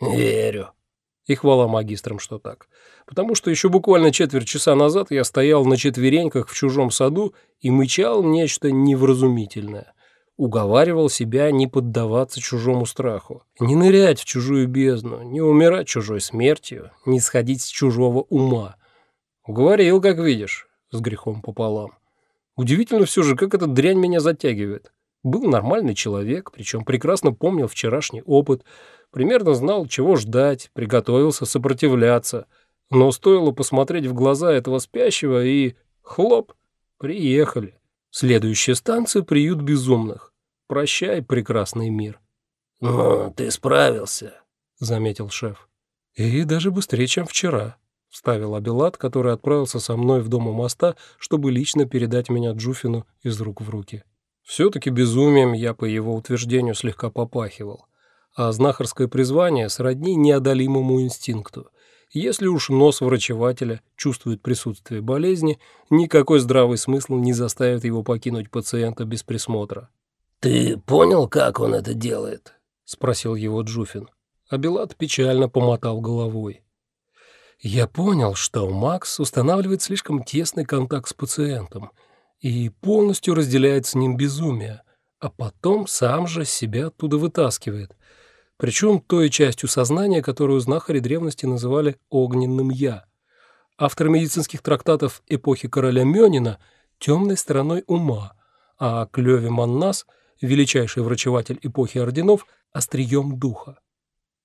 «Верю». И хвала магистрам, что так. Потому что еще буквально четверть часа назад я стоял на четвереньках в чужом саду и мычал нечто невразумительное. Уговаривал себя не поддаваться чужому страху, не нырять в чужую бездну, не умирать чужой смертью, не сходить с чужого ума. Уговорил, как видишь, с грехом пополам. Удивительно все же, как эта дрянь меня затягивает. Был нормальный человек, причем прекрасно помнил вчерашний опыт, примерно знал, чего ждать, приготовился сопротивляться. Но стоило посмотреть в глаза этого спящего и... хлоп, приехали. Следующая станция — приют безумных. Прощай, прекрасный мир. «Ну, ты справился», — заметил шеф. «И даже быстрее, чем вчера», — вставил Абилат, который отправился со мной в дом у моста, чтобы лично передать меня Джуфину из рук в руки. Все-таки безумием я, по его утверждению, слегка попахивал, а знахарское призвание сродни неодолимому инстинкту. Если уж нос врачевателя чувствует присутствие болезни, никакой здравый смысл не заставит его покинуть пациента без присмотра. «Ты понял, как он это делает?» — спросил его Джуфин. Абилат печально помотал головой. «Я понял, что Макс устанавливает слишком тесный контакт с пациентом и полностью разделяет с ним безумие, а потом сам же себя оттуда вытаскивает, причем той частью сознания, которую знахари древности называли «огненным я». Автор медицинских трактатов эпохи короля Мёнина – темной стороной ума, а Клёве Маннас, величайший врачеватель эпохи орденов, – острием духа.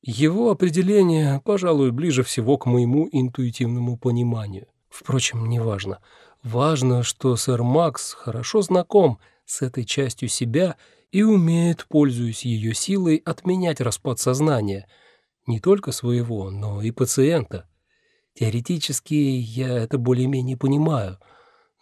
Его определение, пожалуй, ближе всего к моему интуитивному пониманию. Впрочем, неважно. Важно, что сэр Макс хорошо знаком с этой частью себя и умеет, пользуясь ее силой, отменять распад сознания, не только своего, но и пациента. Теоретически я это более-менее понимаю,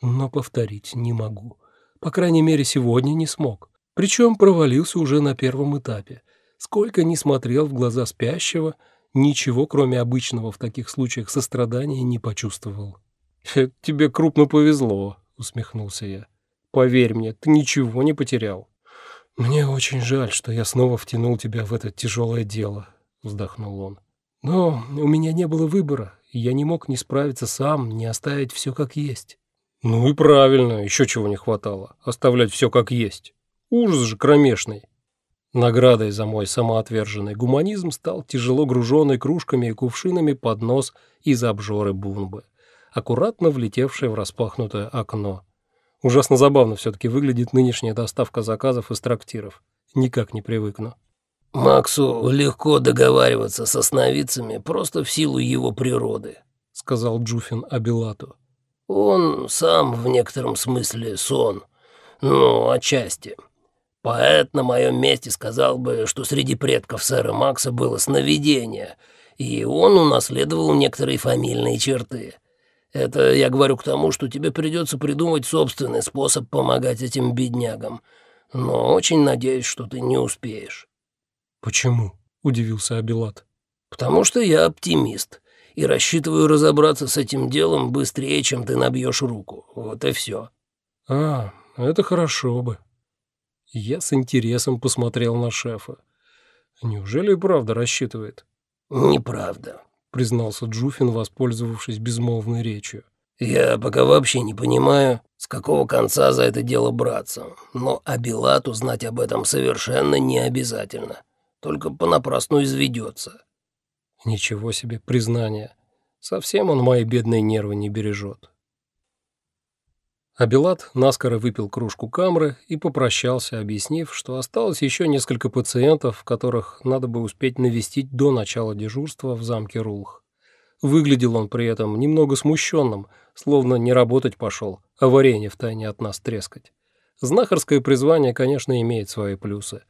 но повторить не могу. По крайней мере, сегодня не смог. Причем провалился уже на первом этапе. Сколько ни смотрел в глаза спящего, ничего, кроме обычного в таких случаях сострадания, не почувствовал. «Тебе крупно повезло», — усмехнулся я. «Поверь мне, ты ничего не потерял». «Мне очень жаль, что я снова втянул тебя в это тяжелое дело», — вздохнул он. «Но у меня не было выбора, и я не мог не справиться сам, не оставить все как есть». «Ну и правильно, еще чего не хватало, оставлять все как есть. Ужас же кромешный». Наградой за мой самоотверженный гуманизм стал тяжело груженный кружками и кувшинами поднос из обжоры бунбы, аккуратно влетевший в распахнутое окно. Ужасно забавно все-таки выглядит нынешняя доставка заказов из трактиров. Никак не привыкну. «Максу легко договариваться со сновидцами просто в силу его природы», — сказал Джуфин Абилату. «Он сам в некотором смысле сон. Ну, отчасти. Поэт на моем месте сказал бы, что среди предков сэра Макса было сновидение, и он унаследовал некоторые фамильные черты». Это я говорю к тому, что тебе придется придумать собственный способ помогать этим беднягам. Но очень надеюсь, что ты не успеешь». «Почему?» — удивился Абилат. «Потому что я оптимист и рассчитываю разобраться с этим делом быстрее, чем ты набьешь руку. Вот и все». «А, это хорошо бы». Я с интересом посмотрел на шефа. Неужели и правда рассчитывает? «Неправда. — признался Джуфин, воспользовавшись безмолвной речью. «Я пока вообще не понимаю, с какого конца за это дело браться, но Абилату знать об этом совершенно не обязательно, только понапрасну изведется». «Ничего себе признание. Совсем он мои бедные нервы не бережет». Абилат наскоро выпил кружку камры и попрощался, объяснив, что осталось еще несколько пациентов, которых надо бы успеть навестить до начала дежурства в замке Рулх. Выглядел он при этом немного смущенным, словно не работать пошел, а варенье втайне от нас трескать. Знахарское призвание, конечно, имеет свои плюсы.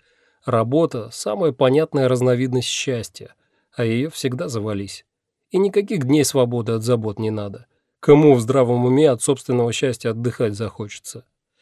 Работа – самая понятная разновидность счастья, а ее всегда завались. И никаких дней свободы от забот не надо. Кому в здравом уме от собственного счастья отдыхать захочется?